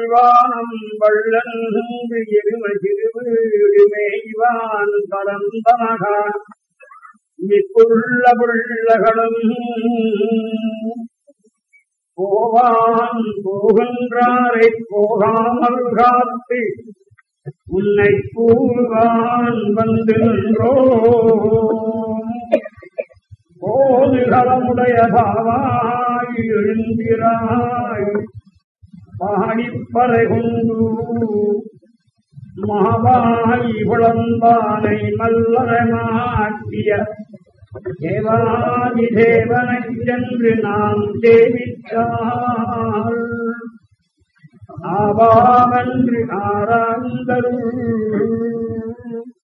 உள்வானம் வள்ளன் இருமை திருவீடுமேய்வான் கலந்தனகான் மிக்குள்ள புள்ளகளும் போவான் போகின்றாரை போகாமல் காத்து உன்னை கூறுவான் வந்து நின்றோ போதுகளமுடைய பாவாய் எழுந்திராய். பாடிப்பறை கொண்டு குழந்தானை மல்லரமாக்கிய தேவாதி தேவனைச் சென்று நாம் சேவித்தால். ஆவாவென்று ஆராய்ந்தருள்